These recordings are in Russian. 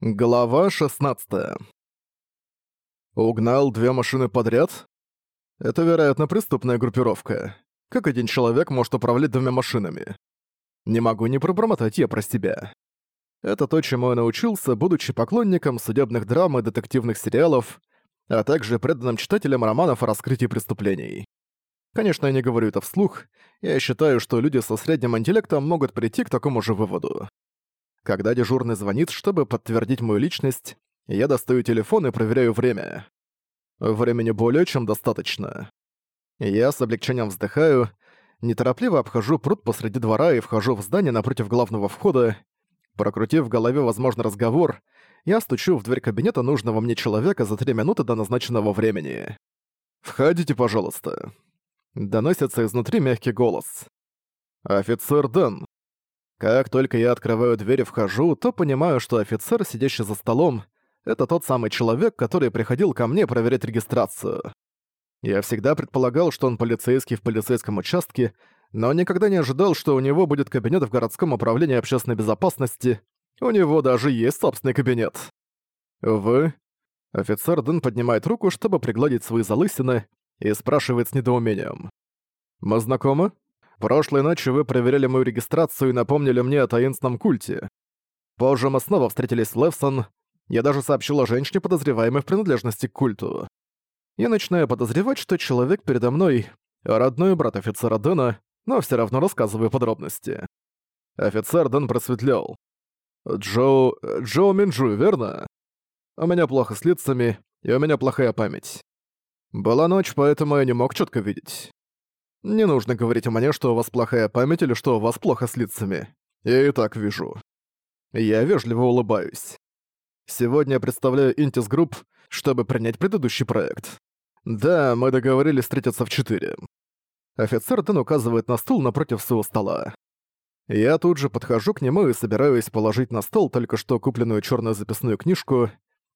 Глава 16 Угнал две машины подряд? Это, вероятно, преступная группировка. Как один человек может управлять двумя машинами? Не могу не пробормотать я про себя. Это то, чему я научился, будучи поклонником судебных драм и детективных сериалов, а также преданным читателем романов о раскрытии преступлений. Конечно, я не говорю это вслух, я считаю, что люди со средним интеллектом могут прийти к такому же выводу. Когда дежурный звонит, чтобы подтвердить мою личность, я достаю телефон и проверяю время. Времени более чем достаточно. Я с облегчением вздыхаю, неторопливо обхожу пруд посреди двора и вхожу в здание напротив главного входа. Прокрутив в голове возможный разговор, я стучу в дверь кабинета нужного мне человека за три минуты до назначенного времени. «Входите, пожалуйста». Доносится изнутри мягкий голос. «Офицер Дэн, как только я открываю дверь и вхожу, то понимаю, что офицер, сидящий за столом, это тот самый человек, который приходил ко мне проверять регистрацию. Я всегда предполагал, что он полицейский в полицейском участке, но никогда не ожидал, что у него будет кабинет в городском управлении общественной безопасности. У него даже есть собственный кабинет. Вы? Офицер Дэн поднимает руку, чтобы пригладить свои залысины, и спрашивает с недоумением. «Мы знакомы?» Прошлой ночью вы проверяли мою регистрацию и напомнили мне о таинственном культе. Позже мы снова встретились с Левсон. Я даже сообщил о женщине, подозреваемой в принадлежности к культу. Я начинаю подозревать, что человек передо мной — родной брат офицера Дэна, но все равно рассказываю подробности. Офицер Дэн просветлел. «Джоу... Джоу Минджу, верно? У меня плохо с лицами, и у меня плохая память. Была ночь, поэтому я не мог четко видеть. Не нужно говорить мне, что у вас плохая память или что у вас плохо с лицами. Я и так вижу. Я вежливо улыбаюсь. Сегодня я представляю Intis Group, чтобы принять предыдущий проект. Да, мы договорились встретиться в 4. Офицер Дэн указывает на стул напротив своего стола. Я тут же подхожу к нему и собираюсь положить на стол только что купленную черную записную книжку.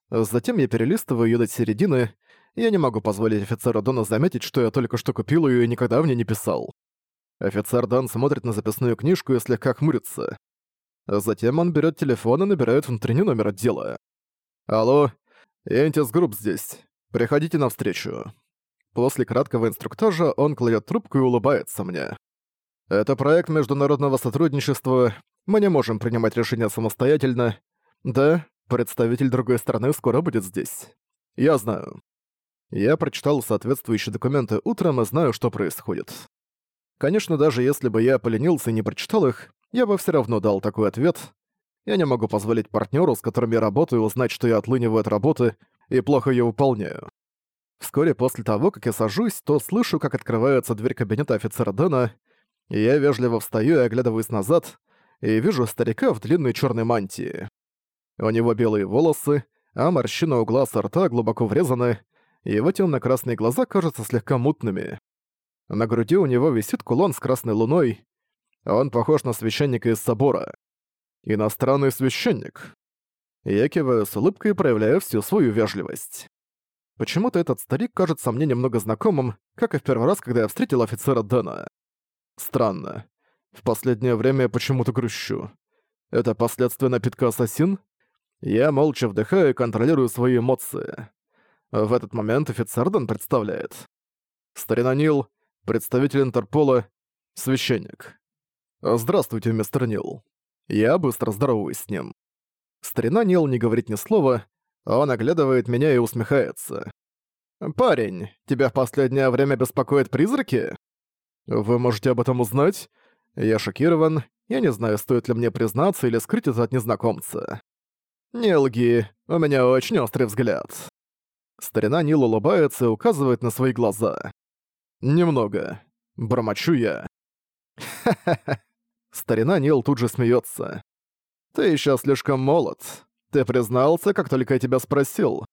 Затем я перелистываю ее до середины я не могу позволить офицеру Дону заметить, что я только что купил ее и никогда в ней не писал. Офицер Дон смотрит на записную книжку и слегка хмурится. Затем он берет телефон и набирает внутренний номер отдела. «Алло, Интис Групп здесь. Приходите на встречу». После краткого инструктажа он кладет трубку и улыбается мне. «Это проект международного сотрудничества. Мы не можем принимать решения самостоятельно. Да, представитель другой страны скоро будет здесь. Я знаю. Я прочитал соответствующие документы утром и знаю, что происходит. Конечно, даже если бы я поленился и не прочитал их, я бы все равно дал такой ответ. Я не могу позволить партнеру, с которым я работаю, узнать, что я отлыниваю от работы и плохо ее выполняю. Вскоре после того, как я сажусь, то слышу, как открывается дверь кабинета офицера Дэна, и я вежливо встаю и оглядываюсь назад, и вижу старика в длинной черной мантии. У него белые волосы, а морщины у глаз и рта глубоко врезаны, его темно-красные глаза кажутся слегка мутными. На груди у него висит кулон с красной луной. Он похож на священника из собора. Иностранный священник. Я киваю с улыбкой и проявляю всю свою вежливость. Почему-то этот старик кажется мне немного знакомым, как и в первый раз, когда я встретил офицера Дэна. Странно. В последнее время я почему-то грущу. Это последствия напитка «Ассасин»? Я молча вдыхаю и контролирую свои эмоции. В этот момент офицер Дэн представляет. Старина Нил, представитель Интерпола, священник. «Здравствуйте, мистер Нил». Я быстро здороваюсь с ним. Старина Нил не говорит ни слова, он оглядывает меня и усмехается. «Парень, тебя в последнее время беспокоят призраки?» «Вы можете об этом узнать?» Я шокирован, я не знаю, стоит ли мне признаться или скрыть это от незнакомца. «Не лги, у меня очень острый взгляд». Старина Нил улыбается и указывает на свои глаза. «Немного. Бормочу я». «Ха-ха-ха». Старина Нил тут же смеется. «Ты еще слишком молод. Ты признался, как только я тебя спросил.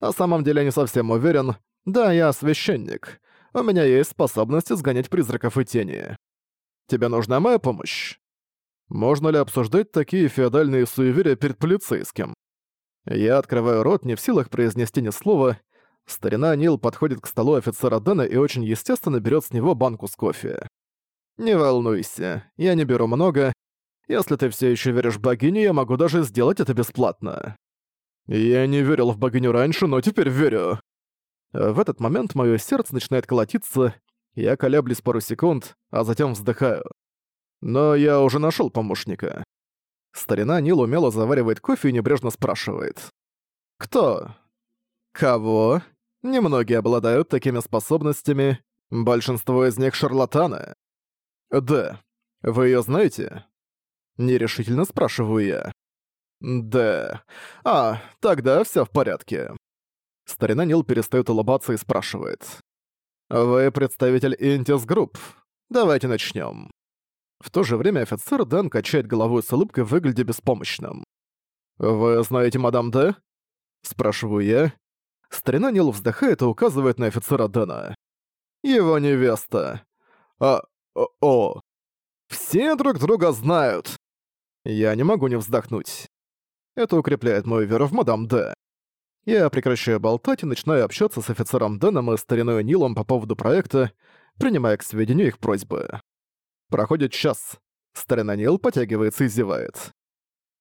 На самом деле я не совсем уверен. Да, я священник. У меня есть способность изгонять призраков и тени. Тебе нужна моя помощь?» Можно ли обсуждать такие феодальные суеверия перед полицейским? Я открываю рот, не в силах произнести ни слова. Старина Нил подходит к столу офицера Дэна и очень естественно берет с него банку с кофе. «Не волнуйся, я не беру много. Если ты все еще веришь в богиню, я могу даже сделать это бесплатно. Я не верил в богиню раньше, но теперь верю. В этот момент мое сердце начинает колотиться, я колеблюсь пару секунд, а затем вздыхаю. Но я уже нашел помощника. Старина Нил умело заваривает кофе и небрежно спрашивает. «Кто?» «Кого?» Немногие обладают такими способностями, большинство из них шарлатаны. «Да. Вы её знаете?» Нерешительно спрашиваю я. «Да. А, тогда всё в порядке». Старина Нил перестаёт улыбаться и спрашивает. «Вы представитель Интис Групп. Давайте начнём». В то же время офицер Дэн качает головой с улыбкой, выглядя беспомощным. «Вы знаете мадам Д?» Спрашиваю я. Старина Нил вздыхает и указывает на офицера Дэна. «Его невеста. А... О... Все друг друга знают!» Я не могу не вздохнуть. Это укрепляет мою веру в мадам Д. Я прекращаю болтать и начинаю общаться с офицером Дэном и стариной Нилом по поводу проекта, принимая к сведению их просьбы. Проходит час. Старина Нил потягивается и зевает.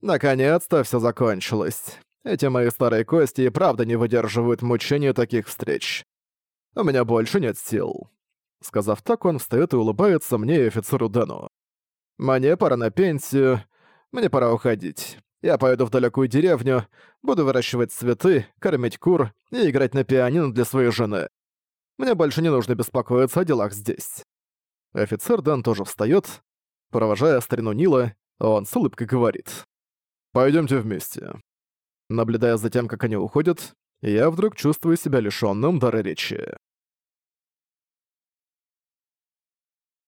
Наконец-то все закончилось. Эти мои старые кости и правда не выдерживают мучения таких встреч. У меня больше нет сил. Сказав так, он встаёт и улыбается мне и офицеру Дэну. Мне пора на пенсию. Мне пора уходить. Я поеду в далекую деревню, буду выращивать цветы, кормить кур и играть на пианино для своей жены. Мне больше не нужно беспокоиться о делах здесь. Офицер Дан тоже встаёт. Провожая старину Нила, он с улыбкой говорит. «Пойдёмте вместе». Наблюдая за тем, как они уходят, я вдруг чувствую себя лишённым дара речи.